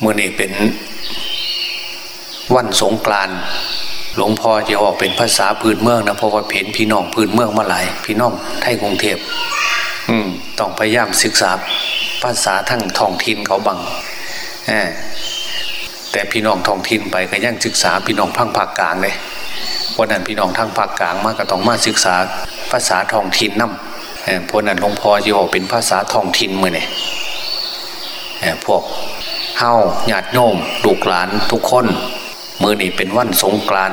เมื่อนี้เป็นวันสงกรานหลวงพ่อจะออกเป็นภาษาพื้นเมืองนะเพราะว่าเห็นพี่น้องพื้นเมืองมาหลายพี่น้องไทยกรุงเทพอืมต้องพยายามศึกษาภาษาทั้งท้องถิ่นเขาบังแต่พี่น้องท้องถิ่นไปก็ยังศึกษาพี่น้องพังภาคกลางเลยวันนั้นพี่น้องทางภาคกลางมากก็ต้องมาศึกษาภาษาท้องถิ่นนั่มพวกนั้นหลวงพ่อจะออกเป็นภาษาท้องถิ่นมือเนี่ยพวก เฮาญาติโยมลูกหลานทุกคนมือนี่เป็นวันสงกราน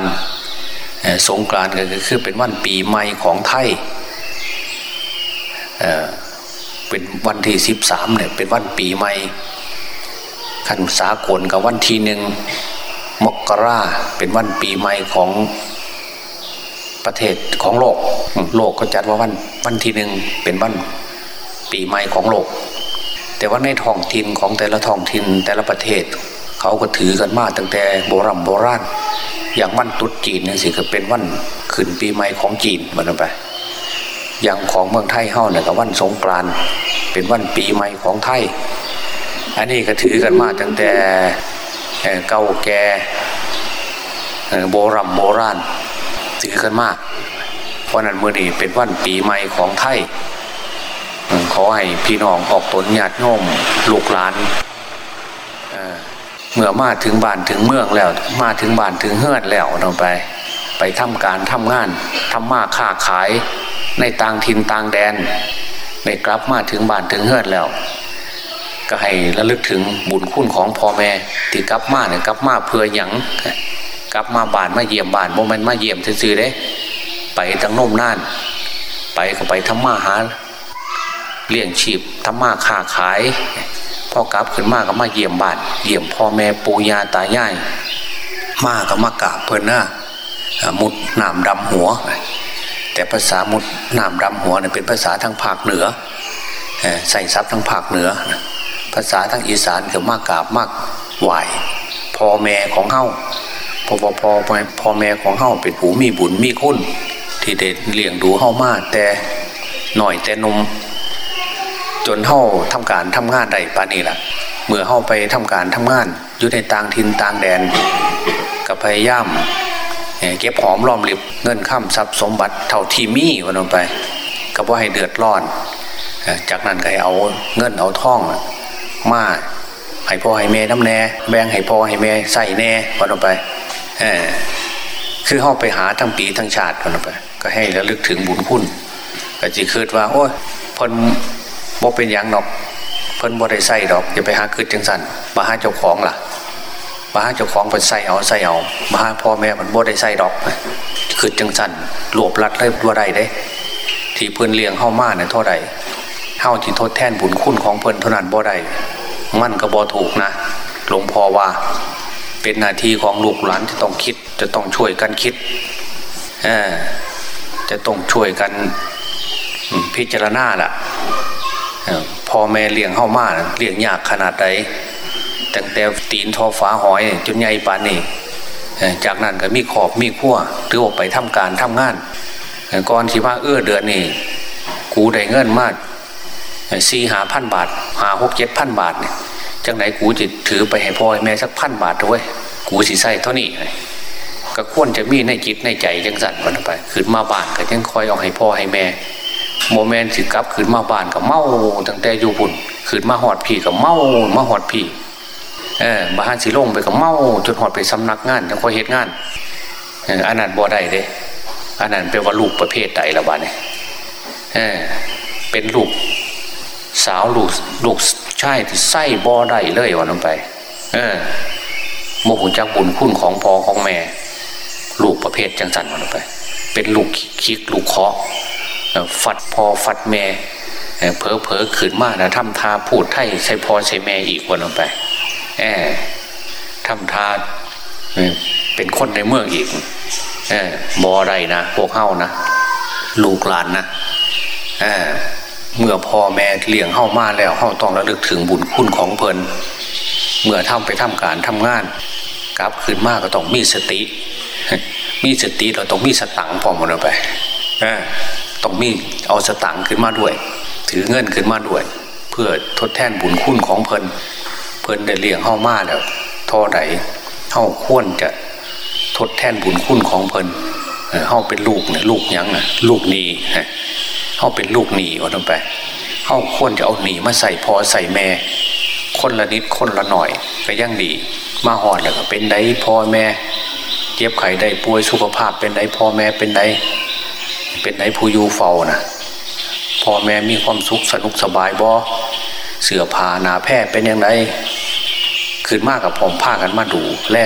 สงกรานก็คือเป็นวันปีใหม่ของไทยเเป็นวันที่สิบสามเนี่ยเป็นวันปีใหม่ขันสากลกับวันที่หนึ่งมกราเป็นวันปีใหม่ของประเทศของโลก โลกก็จัดว่าวันวันที่หนึ่งเป็นวันปีใหม่ของโลก แต่ว่าในท้องถิ่นของแต่ละท้องถิ่นแต่ละประเทศ เขาก็ถือกันมาตั้งแต่โบรโบราณอย่างวันตุษจีนนี่สิก็เป็นวันขึ้นปีใหม่ของจีนมันไป อย่างของเมืองไทยเฮาเนี่ยก็วันสงกรานต์เป็นวันปีใหม่ของไทย อันนี้ก็ถือกันมาตั้งแต่เก่าแก่โบรโบราณถือกันมากเพราะนั้นเมื่อนี้เป็นวันปีใหม่ของไทย ขอให้พี่น้องออกตนญาติโยมลูกหลานเมื่อมาถึงบ้านถึงเมืองแล้ว มาถึงบ้านถึงเฮือนแล้วเราไป ไปทำการทำงานทำมาค้าขายในต่างถิ่นต่างแดนในกลับมาถึงบ้านถึงเฮือนแล้ว ก็ให้ระลึกถึงบุญคุณของพ่อแม่ที่กลับมาเนี่ยกลับมาเพื่อหยังกลับมาบ้านมาเยี่ยมบ้านโมเมนต์มาเยี่ยมซื่อๆเด้ ไปตั้งนมน่าน ไปก็ไปทำมาหา เลี้ยงชีพทำมาค้าขายพ่อกลับขึ้นมาก็มาเยี่ยมบ้านเยี่ยมพ่อแม่ปู่ย่าตายายมาก็มากราบเพื่อนน้ามุดน้ำดำหัว แต่ภาษามุดน้ำดำหัวเนี่ยเป็นภาษาทางภาคเหนือใส่ซับทางภาคเหนือ ภาษาทางอีสานก็มากราบมากไหวพ่อแม่ของเฮาพ่อพอพอพ่อแม่ของเฮาเป็นผู้มีบุญมีคุณที่เด็ดเลี้ยงดูเฮามาแต่หน่อยแต่นม จนเท่าทำการทำงานได้ปานนี่แหละเมื่อเข้าไปทำการทำงานอยู่ในต่างถิ่นต่างแดนกับพยายามเก็บหอมรอมริบเงินข้ามทรัพย์สมบัติเท่าที่มีวันลงไปก็ว่าให้เดือดร้อน จากนั้นก็ให้เอาเงินเอาท่องมาให้พ่อให้แม่น้ำแน่แบ่งให้พ่อให้แม่ใส่แน่วันลงไปคือเข้าไปหาทั้งปีทั้งชาติวันลงไป ก็ให้ระลึกถึงบุญคุณก็จะคิดว่า โอ้ยพน บ่เป็นอย่างดอกเพิ่นบ่ได้ใส่ดอกอย่าไปหาคืดจังสันมาหาเจ้าของล่ะมาหาเจ้าของเป็นใส่เอาใส่เอามาหาพ่อแม่มันบ่ได้ใส่ดอกคืดจังสันหลวบรัดเลยบ่ได้เด้ ที่เพิ่นเลี้ยงเข้ามาเนี่ยเท่าไรเท่าที่ทดแทนบุญคุณของเพิ่นเท่านั้นบ่ได้มันก็บ่ถูกนะหลวงพ่อว่าเป็นหน้าที่ของลูกหลานจะต้องคิดจะต้องช่วยกันคิดจะต้องช่วยกันพิจารณาล่ะ พ่อแม่เลี้ยงเข้ามาเลี้ยงยากขนาดใดตั้งแต่ตีนทอฟ้าหอยจนใหญ่ปานนี่จากนั้นก็มีขอบมีขั้วหรือว่าไปทำการทำงานก่อนที่ว่าเอื้อเดือนนี่กูได้เงินมากสี่หาพันบาทหาหกเจ็ดพันบาทเนี่ยจังไหนกูจะถือไปให้พ่อให้แม่สักพันบาทด้วยกูสิใส่เท่านี้ก็ควรจะมีในจิตในใจจังสันวันไปขึ้นมาบ้านก็ยังคอยเอาให้พ่อให้แม่ โมเมนต์สิกลับขึ้นมาบ้านกับเมาตั้งแต่อยู่บุญขึ้นมาหอดพี่กับเมามาหอดพี่เออบ้านสิลงไปกับเมาจนหอดไปสำนักงานยังคอยเหตุงานอันนั้นบ่ได้เด้อันนั้นเป็นว่าลูกประเภทใดละบ้านเนี่ยเออเป็นลูกสาวลูกลูกชายที่ไส้บ่ได้เลยวันนั้นไป เออโมหุจักบุญคุณของพ่อของแม่ ลูกประเภทจังสันวันนั้นไป เป็นลูกคิกลูกเคาะ ฟัดพอฟัดแม่เผลอเผลอขืนมากนะทำทาพูดไทยใช้พอใช้แม่อีกวันลงไปแอบทำทาเป็นคนในเมืองอีกแอบบอไรนะพวกเฮ้านะลูกหลานนะแอบเมื่อพ่อแม่เลี้ยงเฮ้ามาแล้วเฮ้าต้องระลึกถึงบุญคุณของเพลินเมื่อทำไปทำการทำงานกลับขึ้นมากก็ต้องมีสติ มีสติเราต้องมีสตังพอมันไป ต้องมีเอาสตังค์ขึ้นมาด้วย ถือเงินขึ้นมาด้วย เพื่อทดแทนบุญคุณของเพลินเพิ่นได้เลี้ยงเฮามาแล้วทอไหนเฮาควรจะทดแทนบุญคุณของเพิ่นเฮาเป็นลูกเนี่ยลูกยังน่ะลูกหนีเฮาเป็นลูกหนีว่าต้องไปเฮาควรจะเอาหนีมาใส่พอใส่แม่ คนละนิดคนละหน่อยก็ยังดี มาหอดแล้วก็เป็นไดพ่อแม่เจ็บไข้ได้ป่วยสุขภาพเป็นไดพ่อแม่เป็นได เป็นไดผู้อยู่เฝ้านะพ่อแม่มีความสุขสนุกสบายบ่เสือผาหนาแพร่เป็นยังไงขึ้นมากกับผมผ้ากันมาดูแล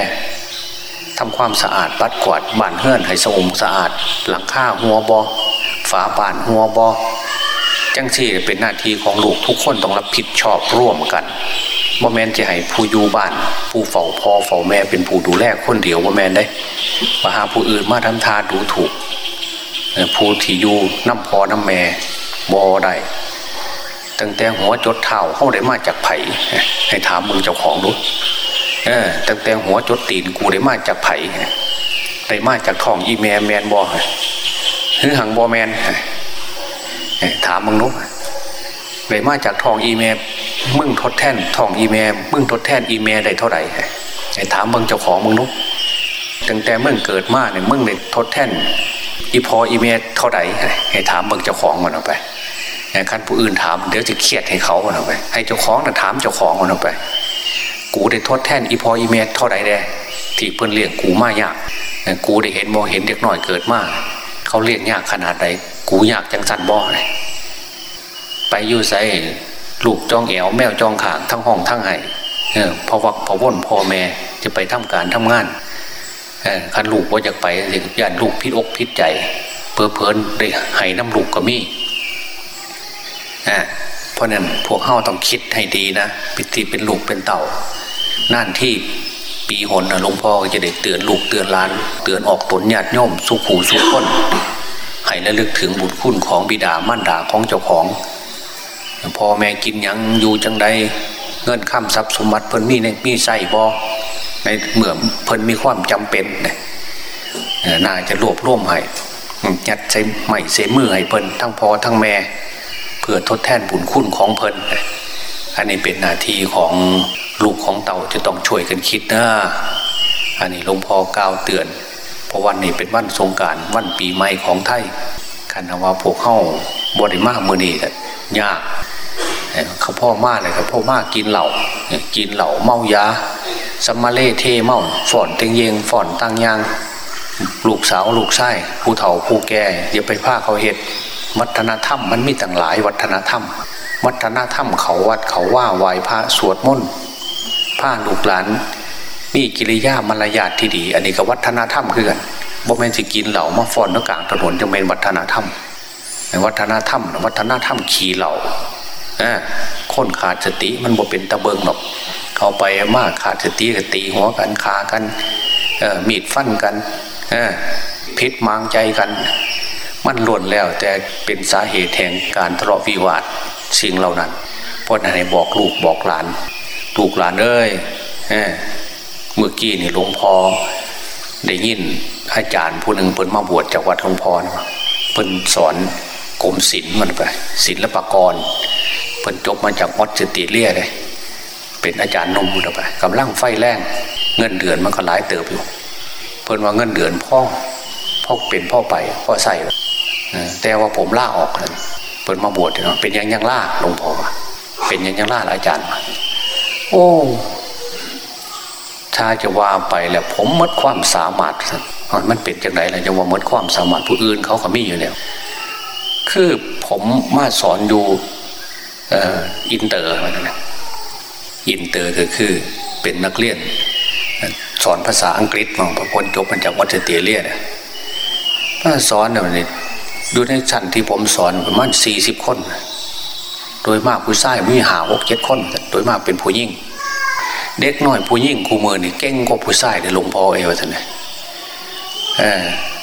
ทำความสะอาดปัดกวาดบ้านเฮือนให้สะอมสะอาด หลังคาหัวบอฝาบ้านหัวบอจังสี่เป็นหน้าที่ของลูกทุกคนต้องรับผิดชอบร่วมกันโมเมนจะให้ผู้อยู่บ้าน ผู้เฝ้าพ่อเฝ้าแม่เป็นผู้ดูแลคนเดียวโมเมนได้มาหาผู้อื่นมาทำทาดูถูก ผู้ที่อยู่น้ำพอน้ำแม่บอได้ตั้งแต่หัวจดเท้าเข้าได้มาจากไผ่ให้ถามมึงเจ้าของดูตั้งแต่หัวจดตีนกูได้มาจากไผ่ได้มาจากท้องอีแมแมนบอหรือหังบอแมนถามมึงนุ๊กได้มาจากท้องอีเมมึงทดแทนท้องอีเมมึงทดแทนอีเมได้เท่าไหร่ไอ้ถามมึงเจ้าของมึงนุ๊กตั้งแต่มึงเกิดมาเนี่ยมึงได้ทดแทน อีพออีเมเท่าไหร่ให้ถามมึงเจ้าของมันออกไปคันผู้อื่นถามเดี๋ยวจะเครียดให้เขามันออกไป ให้เจ้าของนะถามเจ้าของมันออกไป กูได้ทดแทนอีพออีเมเท่าไหร่แดที่เพิ่นเลี้ยงกูมายากกูได้เห็นบ่เห็นเด็กน้อยเกิดมากเขาเลี้ยงยากขนาดไหนกูยากจังสันบ่เลยไปอยู่ใส่ลูกจ้องแอวแมวจ้องขางทั้งห้องทั้งไห้เออพอวักพอว่นพ่อแม่จะไปทำการทำงาน เออคันลูกว่าอยากไปย่านลูกพิษอกพิษใจเพอเพลินได้ให้น้ำลูกก็มีอ่าเพราะนั้นพวกเฮาต้องคิดให้ดีนะพิธีเป็นลูกเป็นเต่านั่นที่ปีหนนะหลวงพ่อจะได้เตือนลูกเตือนล้าน เตือนออกตนญาติโยมสุขหูสุขคนให้ระลึกถึงบุญคุณของบิดามารดาของเจ้าของพ่อแม่กินยังอยู่จังใดเงินข้ามทรัพย์สมบัติเพิ่นมีในมีใส่บอ ในเมื่อเพิ่นมีความจำเป็นนี่ยน่าจะรวบรวมให้ยัดใส่ใหม่ใส่มือให้เพิ่นทั้งพ่อทั้งแม่ เพื่อทดแทนบุญคุณของเพิ่นอันนี้เป็นหน้าที่ของลูกของเต่าจะต้องช่วยกันคิดนะอันนี้หลวงพ่อกล่าวเตือน เพราะวันนี้เป็นวันสงการวันปีใหม่ของไทยคันว่าพวกเข้าบริมาเมื่อนี้ยากเขาพ่อมาเลยเขาพ่อมากินเหล่ากินเหล่าเมายา สมาเล่เทเมาฝอนเต็งเยงฝอนตังยางลูกสาวลูกไส้ผู้เฒ่าผู้แก่อย่าไปผ้าเขาเห็ดวัฒนธรรมมันมีต่างหลายวัฒนธรรม วัฒนธรรมเขาวัดเขาว่าไหวพระสวดมนต์ผ้าลูกหลานมีกิริยามารยาทที่ดี อันนี้ก็วัฒนธรรมคือกันบ่แม่นสิกินเหล่ามาฟอนนกลางถนนจะเป็นวัฒนธรรมวัฒนธรรมวัฒนธรรมขี่เหล่าคนขาดสติมันบ่เป็นตะเบิงหรอก เขาไปมากขาดสติก็ตีหัวกันคากันมีดฟันกันพิษมางใจกัน มันหล่นแล้วแต่เป็นสาเหตุแห่งการทะเลาะวิวาทสิ่งเหล่านั้นเพราะนั้นบอกลูกบอกหลานลูกหลานเอ้ยเมื่อกี้นี่หลวงพ่อได้ยินอาจารย์ผู้หนึ่งเพิ่นมาบวชจากวัดหลวงพ่อนะเพิ่นสอนกรมศิลป์มันไปศิลปกรเพิ่นจบมาจากวัดสติเลียเลย เป็นอาจารย์นมมันไปกำลังไฟแรงเงินเดือนมันก็หลายเติบอยู่เพิ่นว่าเงินเดือนพ่อพ่อเป็นพ่อไปพ่อใส่แต่ว่าผมล่าออกเลยเพิ่นมาบวชเนาะเป็นยังยังล่าหลวงพ่อเป็นยังยังล่าอาจารย์โอ้ถ้าจะว่าไปแล้วผมมดความสามารถมันเป็นจังไรล่ะจะว่ามดความสามารถผู้อื่นเขาเขมีอยู่แล้วคือผมมาสอนอยู่อินเตอร์นะ อินเตอร์ก็คือเป็นนักเรียน สอนภาษาอังกฤษมองพระพลจบมาจากวัดเตียเลียนะถ้าสอนเนี่ยดูในชั้นที่ผมสอนประมาณสี่สิบคน โดยมากผู้ชายมีหาหกเจ็ดคน โดยมากเป็นผู้ยิ่ง เด็กน้อยผู้ยิ่งคู่มือนี่เก่งกว่าผู้ชายในหลวงพ่อเอวท่านเลย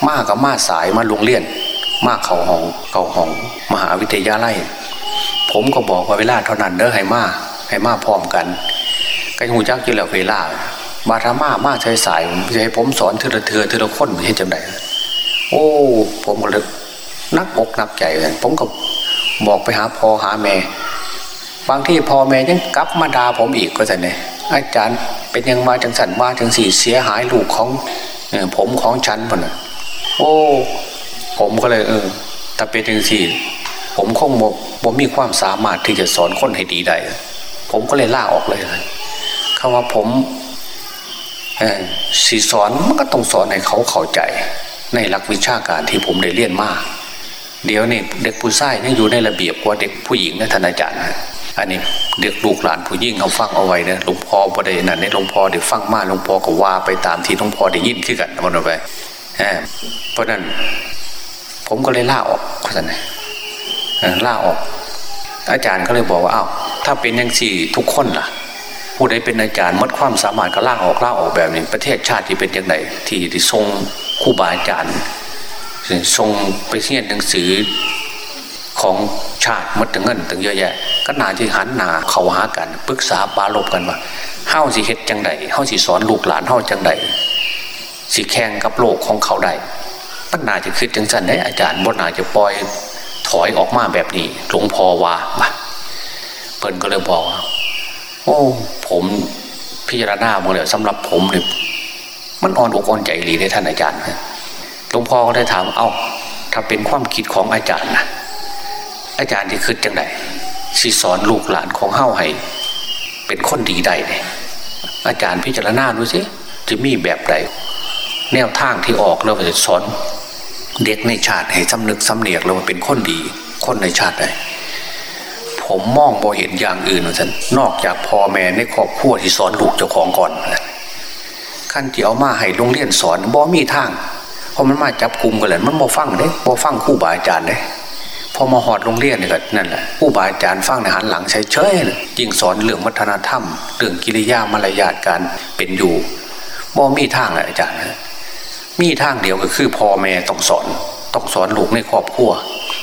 มากกับมาสายมาลงเรียน มากเขาห้องเขาห้อง มหาวิทยาลัย ผมก็บอกว่าเวลาเท่านั้นเด้อให้มาก ให้มาพร้อมกันก็หูจักอยู่แล้วเวลาบาธามามาใช้สายจะให้ผมสอนเทละเถือเทละคนเห็นจังไดโอ้ ผมก็เลยนักอกนักใจเลยผมก็บอกไปหาพ่อหาแม่บางที่พ่อแม่ยังกลับมาด่าผมอีกก็จะเนี่ยอาจารย์เป็นยังมาจังสันมาจังสี่เสียหายลูกของผมของฉันมันโอ้ ผมก็เลยเออถ้าเป็นจังสี่ ผมคงบอกผมมีความสามารถที่จะสอนคนให้ดีได้ ผมก็เลยล่าออกเลยคำว่าผมสีสอนมันก็ต้องสอนให้เขาเข้าใจ ในหลักวิชาการที่ผมได้เรียนมาเดี๋ยวนี่เด็กผู้ชายนี่อยู่ในระเบียบกว่าเด็กผู้หญิงนะท่านอาจารย์อันนี้เด็กลูกหลานผู้ยิ่งเอาฟังเอาไว้นะหลวงพ่อพอได้นั่นนี่หลวงพ่อได้ฟังมาหลวงพ่อก็ว่าไปตามที่หลวงพ่อได้ยินขึ้นกันมันไปเพราะนั้นผมก็เลยล่าออกเขาสั่นล่าออก อาจารย์ก็เลยบอกว่าอ้าว ถ้าเป็นยังสี่ทุกคนล่ะ ผู้ใดเป็นอาจารย์มัดความสามารถก็ล่างออกล่าออกแบบนี้ประเทศชาติที่เป็นยังไงที่ที่ทรงคู่บาอาจารย์ทรงไปเรียนหนังสือของชาติมัดถึงเงินถึงเยอะแยะ ก็นาที่หันหนาเขาหากันปรึกษาปาลบกันว่าเฮ้าสิเฮ็ดจังใดเฮ้าสิสอนลูกหลานเฮ้าจังใดสิแข่งกับโลกของเขาได้ปัญนาจะคือจังสันได้อาจารย์บนนาจะปล่อยถอยออกมาแบบนี้หลวงพ่อว่า เพิ่นก็เลยบอกว่าโอ้ ผมพิจารณาหมดแล้วสำหรับผมเนี่ยมันอ่อนอกอ่อนใจหลีได้ท่านอาจารย์หลวงพ่อก็ได้ถามเอา้า ถ้าเป็นความคิดของอาจารย์นะอาจารย์ที่คิดจังไดสิสอนลูกหลานของเฮ้าให้เป็นคนดีใดเนี่ยอาจารย์พิจารณาดูสิจะมีแบบใดแนวทางที่ออกเราจะสอน เด็กในชาติให้สำนึกสำเนียกเราเป็นคนดี คนในชาติใด ผมมองบ่เห็นอย่างอื่นท่านนอกจากพ่อแม่ในครอบครัวที่สอนลูกเจ้าของก่อนขั้นที่เอามาให้โรงเรียนสอนบ่มีทาง เพอมันมาจับกลุ่มกันเลยมันบ่ฟังเด้บ่ฟังคู่บาอาจารย์เด้พอมาหอดโรงเรียนนี่ก็นั่นแหละผู้บาอาจารย์ฟังในหันหลังใช้เฉยยิ่งสอนเรื่องวัฒนธรรม เรื่องกิริยามารยาทการเป็นอยู่บ่มีทางเลยอาจารย์มีทางเดียวก็คือพ่อแม่ต้องสอน ต้องสอนลูกในครอบครัว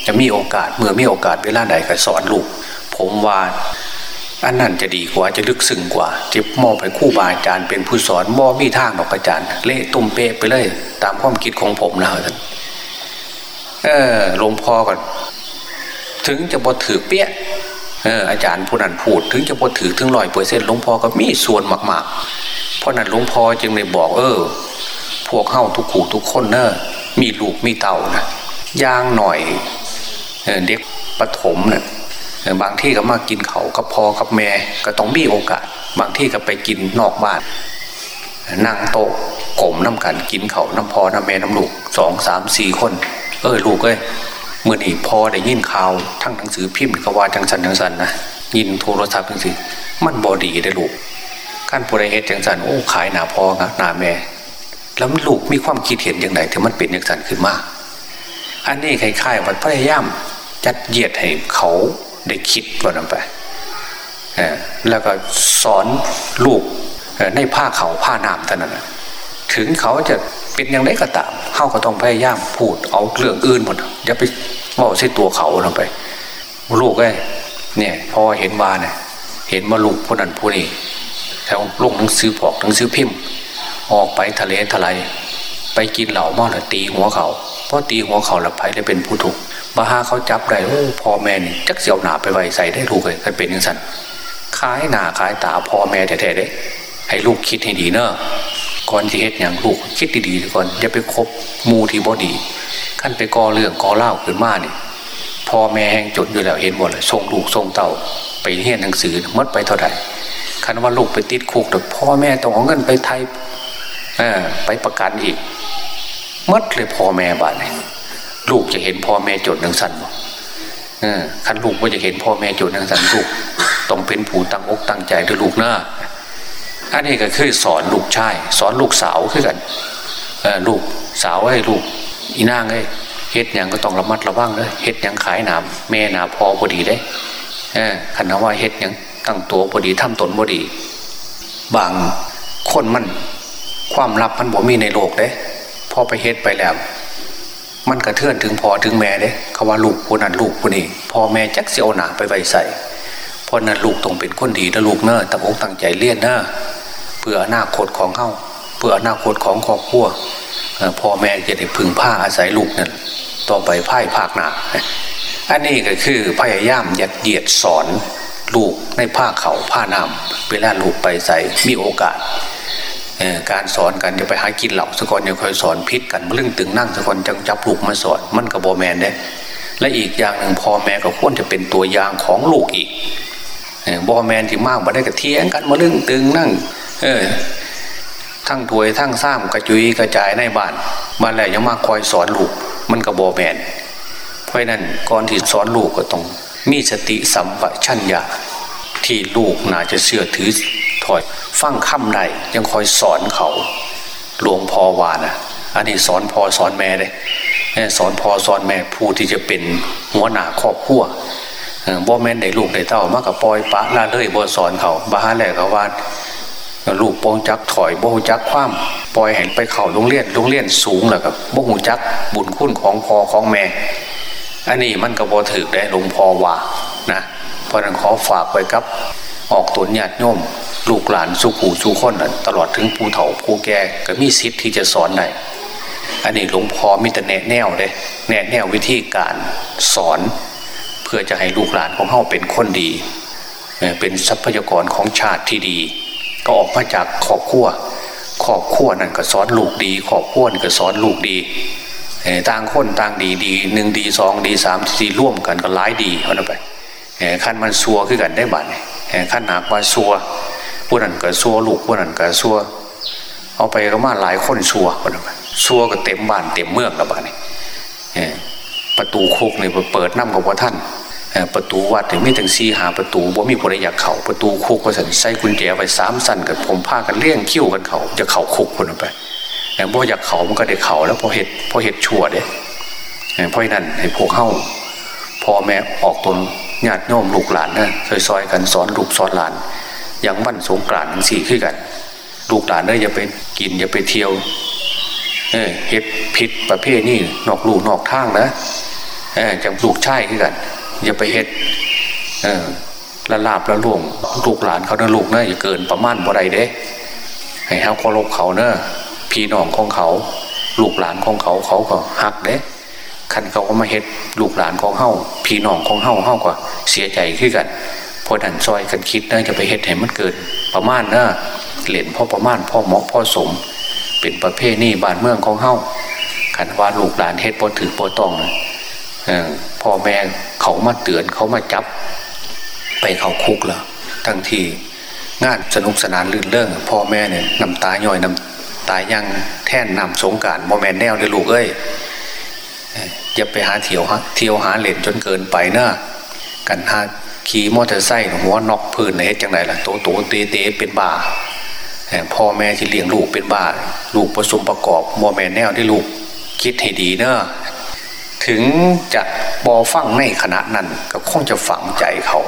จะมีโอกาสเมื่อมีโอกาสเวลาใดก็สอนลูก ผมว่าอันนั้นจะดีกว่าจะลึกซึ้งกว่าจะมอบให้คู่บาอาจารย์เป็นผู้สอนบ่มีทางหรอกอาจารย์ เละตุ่มเป๊ะไปเลย ตามความคิดของผมแล้วท่านเออหลวงพ่อก่อนถึงจะบอถือเปี้ยเอออาจารย์ผู้นั้นพูด ถึงจะบอถือถึงลอยเปอร์เซ็นต์หลวงพ่อก็มีส่วนมากๆ เพราะนั้นหลวงพ่อจึงเลยบอกเออ พวกเข้าทุกขู่ทุกคนเนอะมีลูกมีเต่านะย่างหน่อยเด็กปฐมเนะ่ย บางที่ก็มากินเขากับพอกับแม่ก็ต้องมีโอกาส บางที่ก็ไปกินนอกบ้านนั่งโต๊ะกลมน้ำกันกินเขาน้ำพอน้ำแม่น้ำลูกสองสามสี่คน เออลูกเอ้ยเมื่อนี่พอได้ยินข่าวทั้งหนังสือพิมพ์ก็ว่าจังสันจังสันนะยินโทรศัพท์จังสิมันบอดีได้ลูกขั้นผู้ใดเหตุจังสันโอ้ขายหนาพอหนาแม่แล้วลูกมีความคิดเห็นอย่างไรถึงมันเป็นอย่างสันขึ้นมา อันนี้คล้ายๆวัดพยายามจัดเยียดให้เขา ได้คิดว่านั้นไปแล้วก็สอนลูกในผ้าเขาผ้าน้ำเท่านั้นถึงเขาจะเป็นอย่างไรก็ตามเขาก็ต้องพยายามพูดเอาเรื่องอื่นหมดอย่าไปว่าใช่ตัวเขาลงไป ลูกไอ้เนี่ยพอเห็นว่าเนี่ยเห็นว่าลูกผู้นั้นผู้นี้แถวลงหนังสือผอกหนังสือพิมพ์ ออกไปทะเลทลายไปกินเหล่าม้อตีหัวเขาเพราะตีหัวเขาหละไผ่ได้เป็นผู้ถูก บาฮาเขาจับได้โอ้พ่อแม่นี่จักเสียวหนาไปไว้ใส่ได้ลูกเลยเป็นย่างนั้นขายหนาขายตาพ่อแม่แท้ๆได้ให้ลูกคิดให้ดีเนอะก่อนที่เฮ็ดอย่างลูกคิดดีๆก่อนอย่าไปคบมูที่บอดีขั้นไปก่อเรื่องก่อเล่าขึ้นมาเนี่ยพ่อแม่แห้งจนอยู่แล้วเห็นหมดเลยส่งลูกส่งเต่าไปเรียนหนังสือมดไปเท่าไหร่คันว่าลูกไปติดคุกแต่พ่อแม่ต้องเอาเงินไปไทยไปประกันอีกมดเลยพ่อแม่บาดเลย ลูกจะเห็นพ่อแม่จดหนังสันคันลูกว่าจะเห็นพ่อแม่จดหนังสันลูกต้องเป็นผู้ตั้งอกตั้งใจด้วยลูกหน้าอันนี้ก็คือสอนลูกชาย สอนลูกสาวขึ้นกันลูกสาวให้ลูกอีนางไอ้เฮ็ดยังก็ต้องระมัดระวังเลยเฮ็ดยังขายหนามแม่หนาพอพอดีได้ขันว่าเฮ็ดยังตั้งตัวพอดีทำตนพอดี บางคนมันความลับมันบ่มีในโลกเด้พอไปเฮ็ดไปแล้ว มันกระเทือนถึงพ่อถึงแม่เด้เขาว่าลูกคนนั้นลูกคนนี้พ่อแม่จักเสียวหนาไปไว้ใส่เพราะนั้นลูกต้องเป็นคนดีแล้วลูกเนอะตั้งอกตั้งใจเลี้ยนเนอะเพื่ออนาคตของเขาเพื่ออนาคตของครอบครัวพ่อแม่จะได้พึ่งผ้าอาศัยลูกนั่นต่อไปพ่ายภาคหนาอันนี้ก็คือพยายามยัดเยียดสอนลูกในผ้าเขาผ้านำเวลาลูกไปใส่มีโอกาส การสอนกันจะไปหากินเหล่าสกอนยังคอยสอนพิษกันเรื่องตึงนั่งสกอนจังจับลูกมาสอนมันกับบอแมนเนีและอีกอย่างหนึ่งพ่อแม่ก็ควรจะเป็นตัวอย่างของลูกอีกบอแมนที่มากมาได้กระเทียงกันมาเรื่องตึงนั่ง เออทั้งถวยทั้งซ้ำกระจุยกระจายในบ้านมาแล้วยังมาคอยสอนลูก มันกับบอแมนเพราะนั้นก่อนที่สอนลูกก็ต้องมีสติสัมปชัญญะที่ลูกน่าจะเชื่อถือ ถอยฟังคำใดยังคอยสอนเขาหลวงพ่อวานะอันนี้สอนพ่อสอนแม่เลยสอนพ่อสอนแม่ผู้ที่จะเป็นหัวหน้าครอบครัวบ่แม่นได้ลูกได้เต้ามากกับปอยปะลาเลยบ่สอนเขาบ้าแหลกเขาว่าลูกปองจักถอยบ่หูจักคว่ำปล่อยเห็นไปเข่าโรงเรียนโรงเรียนสูงแหล้วกับบ่หูจักบุญคุณของพ่อของแม่ อันนี้มันก็บ่ถือได้หลวงพ่อว่านะเพราะนั้นขอฝากไว้กับ ออกตนญาติโยมลูกหลานสุขูสุคนตลอดถึงผู้เฒ่าผู้แก่ก็มีสิทธิ์ที่จะสอนได้อันนี้หลวงพ่อมีแต่แนะแนวเลยแนะแนววิธีการสอน เพื่อจะให้ลูกหลานของเขาเป็นคนดี เป็นทรัพยากรของชาติที่ดี ก็ออกมาจากครอบครัวครอบครัวนั่นก็สอนลูกดีครอบครัวนั่นก็สอนลูกดีต่างคนต่างดีดีหนึ่งดีสองดีสามสี่ร่วมกันก็หลายดีเอาไปขั้นมันซัวขึ้นกันได้บัด ขั้นหนักว่าซัวผู้นั้นก็ซัวลูกผู้นั้นก็ซัวเอาไปก็มาหลายคนซัวเอาไปซัวก็เต็มบ้านเต็มเมืองแล้วบ้านี่ประตูคุกเนี่ยเปิดน้ำกับว่าท่านประตูวัดถึงไม่ถึงซีหาประตูว่ามีคนอยากเข่าประตูคุกก็สั่นใส่กุญแจไปสามสั่นกับผมผ้ากันเลี่ยงคิ้วกันเขาจะเข่าคุกคนไปแต่บ่อยากเข่ามันก็ได้เข่าแล้วพอเห็ดพอเห็ดชั่วเด้เพราะนั้นให้พวกเข้าพ่อแม่ออกตน ญาติโยมลูกหลานนะซอยๆกันสอนลูกสอนหลาน อย่างวันสงกรานต์ทั้งสี่ขึ้นกัน ลูกหลานเนี่ยอย่าไปกินอย่าไปเที่ยวเฮ็ดผิดประเภทนี่นอกลูกนอกทางนะจะลูกชายขึ้นกัน อย่าไปเฮ็ดละลาบละล่วงลูกหลานเขาเนะลูกเนอะอย่าเกินประมาณบ่ไรเด้ให้เขาเคารพเขาเนอะพี่น้องของเขา ลูกหลานของเขาเขาก็หักเด้ คันเขาก็มาเฮ็ดลูกหลานของเฮาพี่น้องของเฮาเฮาก็เสียใจขึ้นกันพอดันซอยกันคิดนะจะไปเฮ็ดให้มันเกิด ประมาณนะเหรียญพ่อประมาณพ่อหมาะพ่อสม เป็นประเภทนี่บ้านเมืองของเฮาขันว่าลูกหลานเฮ็ดปอถือปอต้องพ่อแม่เขามาเตือนเขามาจับ ไปเขาคุกแล้วทั้งที่งานสนุกสนานลื่นเรื่องพ่อแม่เนี่ยน้ำตาย่อยน้ำตายังแท่นนำสงการโมแมนแนวเลยลูกเอ้ย อย่าไปหาเที่ยวฮะเที่ยวหาเล่นจนเกินไปเนอะกันหาขี่มอเตอร์ไซค์หัวนอกพื้นในเฮ็ดจังไรล่ะโตโตเตเตเป็นบ้าพ่อแม่ที่เลี้ยงลูกเป็นบ้าลูกผสมประกอบโมแมนแนวที่ลูกคิดให้ดีเนอะถึงจะบอฟังในขณะนั้นก็คงจะฝังใจเขา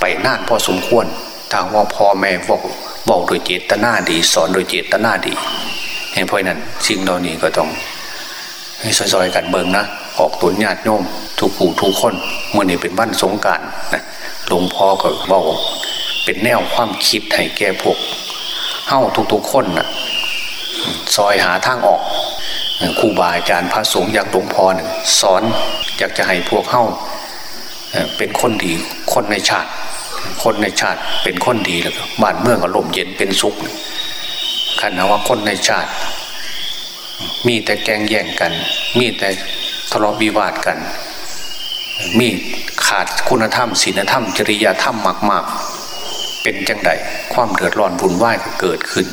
ไปนานพอสมควรทางว่าพ่อแม่บอกบอกโดยเจตนาดี สอนโดยเจตนาดีเพราะนั้นสิ่งเหล่านี้ก็ต้อง ให้ซอยๆกันเบิงนะออกตุนญาติโยมทุกผู้ทุกคนเมื่อนี้เป็นวันสงการนะหลวงพ่อก็บอกเป็นแนวความคิดให้แก่พวกเฮ้าทุกๆคนนะซอยหาทางออกครูบาอาจารย์พระสงฆ์อย่างหลวงพ่อนึ่งสอนอยากจะให้พวกเฮ้าเป็นคนดีคนในชาติ คนในชาติเป็นคนดีแล้วบ้านเมืองก็ล่มเย็นเป็นสุขขันว่าคนในชาติ มีแต่แกงแย่งกัน มีแต่ทะเลาะวิวาทกัน มีขาดคุณธรรมศีลธรรม จริยธรรมมากๆ เป็นจังใดความเดือดร้อนวุ่นวายก็เกิดขึ้น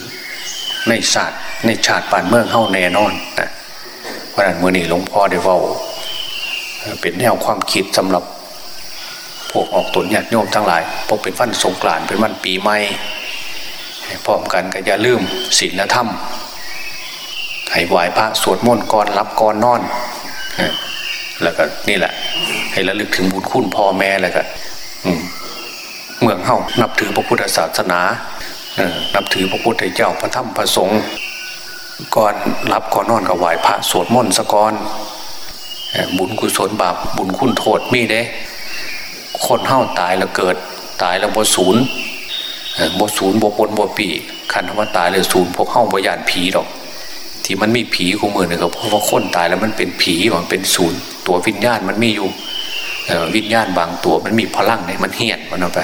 ในชาสติในชาติป่านเมืองเฮ้าแน่นอนนะเพราะนั้นเมื่อนี้หลวงพ่อได้ว่าเป็นแนวความคิดสำหรับพวกออกตนญาติโยมทั้งหลายพวกเป็นวันสงกรานต์เป็นวันปีใหม่พร้อมกันก็อย่าลืมศีลธรรม ให้ไหวพระสวดมนต์ก่อนรับก่อนนอน แล้วก็นี่แหละ ให้ระลึกถึงบุญคุณพ่อแม่แล้วก็เมืองเฮานับถือพระพุทธศาสนานับถือพระพุทธเจ้าพระธรรมพระสงฆ์ก่อนรับก่อนนอนก็ไหวพระสวดมนต์สกอนบุญกุศลบาปบุญคุณโทษมีเด้ คนเฮาตายแล้วเกิด ตายแล้วบ่ศูนย์บ่ศูนย์บ่ปนบ่ปีขันธว่าตายเลยศูนย์พวกเฮาบ่ยานผีหรอก ที่มันมีผีคู่มือเนี่ยก็เพราะว่าคนตายแล้วมันเป็นผีมันเป็นศูนย์ตัววิญญาณมันไมีอยู่วิญญาณบางตัวมันมีพลังเนี่ยมันเฮียนมันเอาไป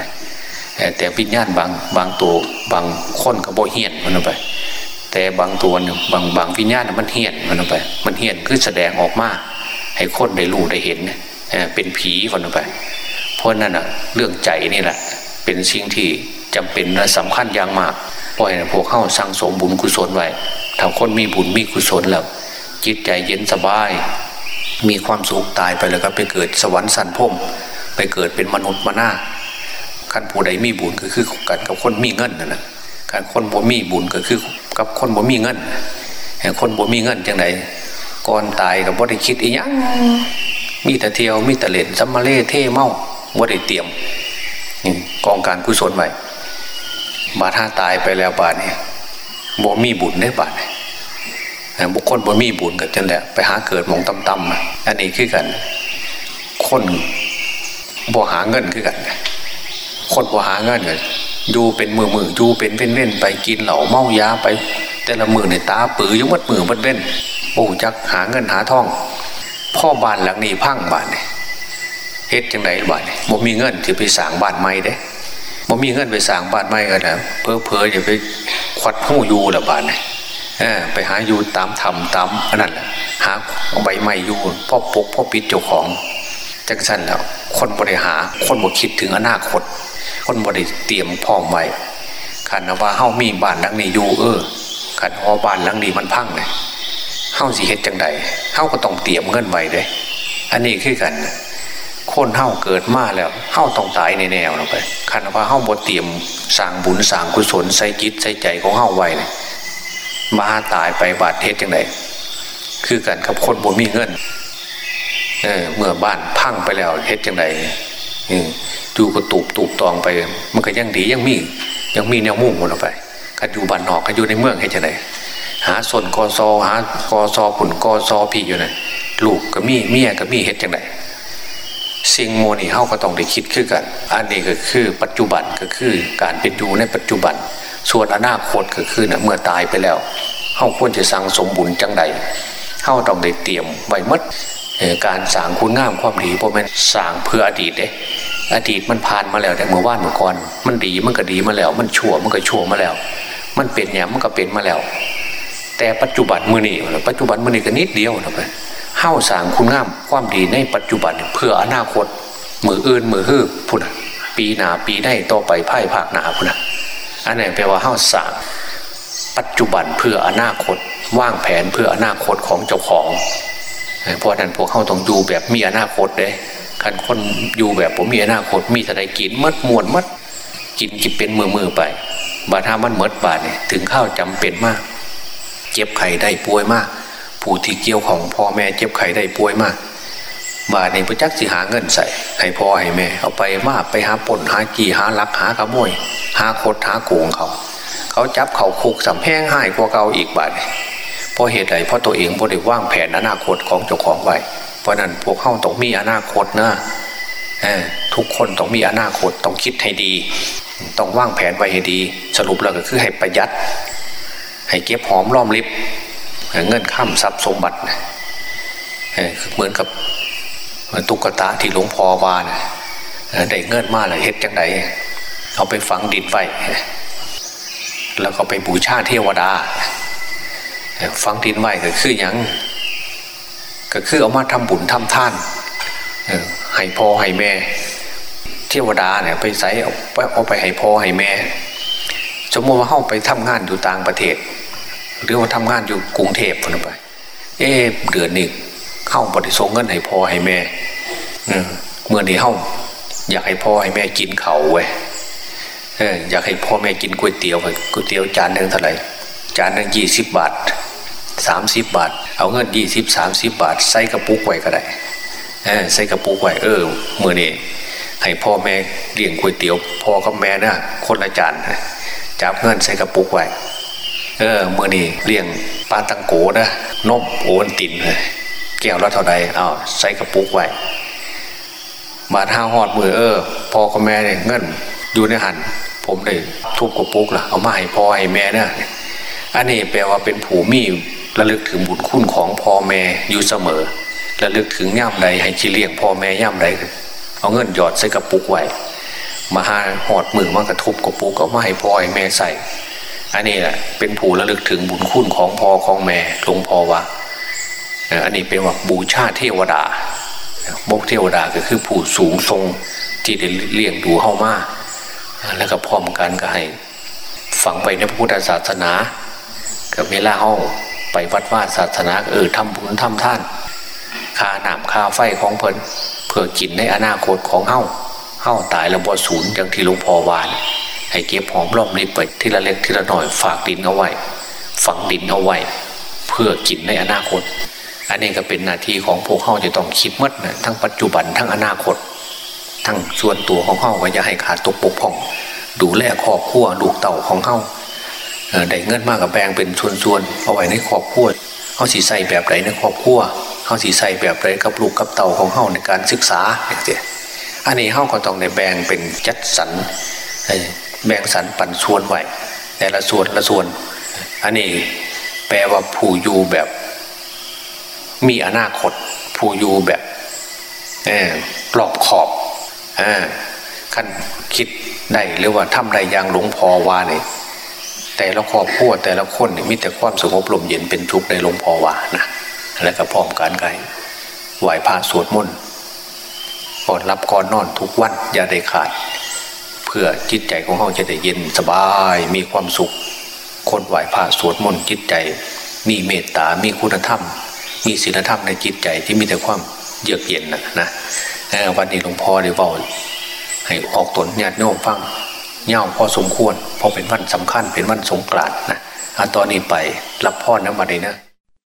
แต่วิญญาณบางบางตัวบางคนก็บ่เฮียนมันไป แต่บางตัวบางบางวิญญาณมันเฮียนมันไป มันเฮียนคือแสดงออกมาให้คนได้รู้ได้เห็นเป็นผีคนไป เพราะนั่นอะเรื่องใจนี่แหละเป็นสิ่งที่จำเป็นและสำคัญอย่างมากเพราะพวกเข้าสร้างสมบุญกุศลไว้ ถ้าคนมีบุญมีกุศลแล้วจิตใจเย็นสบาย มีความสุขตายไปแล้วก็ไปเกิดสวรรค์สันพมไปเกิดเป็นมนุษย์มาหน้าขั้นผู้ใดมีบุญก็คือกันกับคนมีเงินนะนะการคนบ่มีบุญก็คือ กับคนบ่มีเงินคนบ่มีเงินจังไหนก่อนตายกับบ่ได้คิดอีกอย่างมีแต่เที่ยวมีแต่เล่นซัมมาเล่เท่เมาบ่ได้เตรียมกองการกุศลไว้บาถ้าตายไปแล้วบาเนี่ยบ่มีบุญได้บาเนี่ย บุคคลบ่มีบุญกับจังแหละไปหาเกิดมองต่ำๆอันนี้คือกัน คนบ่หาเงินคือกัน คนบ่หาเงินกันอยู่เป็นมือมืออยู่เป็นเว้นเว้นไปกินเหล่าเมายาไป แต่ละมือในตาปือยุ่มัดมือมัดเว้นโอ้จักหาเงินหาทอง พ่อบ้านหลังนี้พังบ้านเนี่ยเฮ็ดจังไหนบ้านเนี่ยบ่มีเงินที่ไปสร้างบ้านใหม่เด้บ่มีเงินไปสร้างบ้านใหม่กันนะเพอเพออย่าไปควัดหูยูละบ้านเนี่ย ไปหาอยู่ตามทำตามอันนั้นแหละหาใบไม้อยู่พ่อปกพ่อปิดเจ้าของจังสันแล้ว คนบริหา คนบ่คิดถึงอนาคต คนบริเตรียมพร้อมไว้ขันว่าเฮ้ามีบ้านหลังนี้อยู่เออขันว่าบ้านหลังนี้มันพังเลยเฮ้าสิเฮ็ดจังใดเฮ้าก็ต้องเตรียมเงินไว้เด้อันนี้คือกันคนเฮ้าเกิดมาแล้วเฮ้าต้องตายในแนวเราไปขันว่าเฮ้าบ่เตรียมสร้างบุญสร้างกุศลใส่จิตใส่ใจของเฮ้าไว้เนี่ย มาตายไปบาดเฮ็ดจังใดคือกันกับคนบ่มีเงินเเมื่อบ้านพังไปแล้วเฮ็ดจังไดดูก็ตูบตูบตองไป มันก็ยังดียังมี ยังมีแนวมุ่งหมดออกไปกันอยู่บ้านนอกกันอยู่ในเมืองเฮ็ดจังไดหาส่วนกอซอหากอซอผุนกอซอพี่อยู่ไหนลูกก็มีเมียก็มีเฮ็ดจังไดสิ่งโมนี่เฮาก็ต้องได้คิดคือกัน อันนี้ก็คือปัจจุบันก็คือการเป็นอยู่ในปัจจุบัน ส่วนอนาคตก็คือนะเมื่อตายไปแล้วเฮาควรจะสั่งสมบุญจังใดเฮาต้องได้เตรียมไว้มัดการสางคุณงามความดีเพราะมันสางเพื่ออดีตเด้อดีตมันผ่านมาแล้วแต่เมื่อวานเมื่อก่อน มันดีมันก็ดีมาแล้ว มันชั่วมันก็ชั่วมาแล้ว มันเป็นอย่างมันก็เป็นมาแล้ว แต่ปัจจุบันมือนี้ปัจจุบันมือนี้ก็นิดเดียวนะไปเฮ้าสางคุณงามความดีในปัจจุบันเพื่ออนาคตมืออื่นมือฮื้อพุ่นปีหนาปีได้ต่อไปไพ่ภาคหนาพุ่นะ อันนี้แปลว่าเฮ้าสางปัจจุบันเพื่ออนาคตวางแผนเพื่ออนาคตของเจ้าของเพราะนั้นพวกเข้าต้องอยู่แบบมีอนาคตเลยคันคนอยู่แบบผมมีอนาคตมีอะไรกินมัดมวนมัดกินกินเป็นมือมือไป บาถ้ามันเมดบาทเนี่ยถึงข้าวจำเป็นมาก เจ็บไข้ได้ป่วยมาก ผู้ที่เกี่ยวของพ่อแม่เจ็บไข้ได้ป่วยมาก บาทในพระจักสิหาเงินใส่ให้พ่อให้แม่ เอาไปมาไปหาปนหาจีหาลักหาขโมยหาโคดหาโกงเขา เขาจับเขาคุกสำแห้งหายกว่าเก่าอีกบาทเพราะเหตุใดเพราะตัวเองบ่ได้วางแผนอนาคตของเจ้าของไว้เพราะนั้นพวกเข้าต้องมีอนาคตนะทุกคนต้องมีอนาคตต้องคิดให้ดี ต้องว่างแผนไว้ให้ดี สรุปแล้วก็คือให้ประหยัด ให้เก็บหอมรอมริบเงินข้ามทรัพย์สมบัติเหมือนกับ ตุ๊กตาที่หลวงพ่อวานได้เงินมาเลยเฮ็ดจังไดเอาไปฝังดินไว้แล้วก็ไปบูชาเทวดา ฟังดินไหวก็คืออย่างก็คือเอามาทำบุญทำท่านให้พ่อให้แม่ เทวดาเนี่ยไปใส่เอาไปเอาไปให้พ่อให้แม่ สมมติว่าเข้าไปทำงานอยู่ต่างประเทศ หรือว่าทำงานอยู่กรุงเทพคนไป เอ๊เดือนหนี้ เข้าบริส่งเงินให้พ่อให้แม่เมื่อนี้เข้าอยากให้พ่อให้แม่กินเขาเว้ยอยากให้พ่อแม่กินก๋วยเตี๋ยวก๋วยเตี๋ยวจานหนึ่งเท่าไหร่จานหนึ่งยี่สิบบาทสามสิบบาท เอาเงินยี่สิบสามสิบบาท ใส่กระปุกไว้ก็ได้ใส่กระปุกไว้เออเมื่อนี้ให้พ่อแม่เลี้ยงก๋วยเตี๋ยวพ่อกับแม่นะคนละจานจับเงินใส่กระปุกไว้เออเมื่อนี้เลี้ยงปลาตังโกนะนมโอนตินเลย แก้วละเท่าใดเอาใส่กระปุกไว้บาทห้าหอดมือเออพ่อกับแม่เนี่ยเงินอยู่ในหันผมเลยทุบกระปุกละเอามาให้พ่อให้แม่เนี่ยอันนี้แปลว่าเป็นผู้มีระลึกถึงบุญคุณของพ่อแม่อยู่เสมอระลึกถึงย่ำใดให้ชีเลี้ยงพ่อแม่ย่ำใดเอาเงินหยอดใส่กระปุกไว้มาหาหอดมือมากระทุบกับปูก็มาให้พ่อให้แม่ใส่อันนี้แหละเป็นผู้ระลึกถึงบุญคุณของพ่อของแม่หลวงพ่อว่า อันนี้เป็นว่าบูชาเทวดาบกเทวดาก็คือผู้สูงทรงที่ได้เลี้ยงดูเข้ามาแล้วก็พร้อมกันก็ให้ฝังไปในพระพุทธศาสนากับเวลาเข้าไปวัดว่าศาสนาเออทำบุญทำท่านคาหนามคาไฟของเพลินเพื่อกินในอนาคตของเฮ้าเฮ้าตายแล้วบ่ศูนย์อย่างที่หลวงพ่อวานให้เก็บหอมรอมริบไปทีละเล็กทีละหน่อยฝากดินเอาไว้ ฝังดินเอาไว้ เพื่อกินในอนาคต อันนี้ก็เป็นหน้าที่ของพวกเขาจะต้องคิดมัดนะทั้งปัจจุบันทั้งอนาคต ทั้งส่วนตัวของเขาก็อย่าให้ขาดตกปกพ่อง ดูแลครอบครัวลูกเต่าของเขาได้เงินมากกับแบงเป็นส่วนๆเอาไว้ในครอบครัวเขาสีใส่แบบไหนในครอบครัวเขาสีใส่แบบไหนกับลูกกับเต่าของเขาในการศึกษาอย่างเดียอันนี้เขาก็ต้องในแบงเป็นจัดสรรแบ่งสรรปันส่วนไว้แต่ละส่วนละส่วน อันนี้แปลว่าผู้อยู่แบบ มีอนาคตผู้อยู่แบบกรอบขอบขั้นคิดได้หรือว่าทำได้อย่างหลวงพ่อว่าเนี่ยแต่ละครอบครัวแต่ละคนนี่มีแต่ความสงบลมเย็นเป็นทุกข์ในหลวงพ่อว่านะแล้วก็พร้อมการไกไหวพระสวดมนต์ก่อนรับก่อนนอนทุกวันอย่าได้ขาด เพื่อจิตใจของเขาจะได้เย็นสบายมีความสุข คนไหวพระสวดมนต์จิตใจ มีเมตตา มีคุณธรรม มีศีลธรรมในจิตใจที่มีแต่ความเยือกเย็นนะนะวันนี้หลวงพ่อได้บอกให้ออกตนญาติโยมฟังเง่าพอสมควรเพราะเป็นวันสำคัญเป็นวันสงกรานต์นะตอนนี้ไปรับพ่อนะมาเลยนะ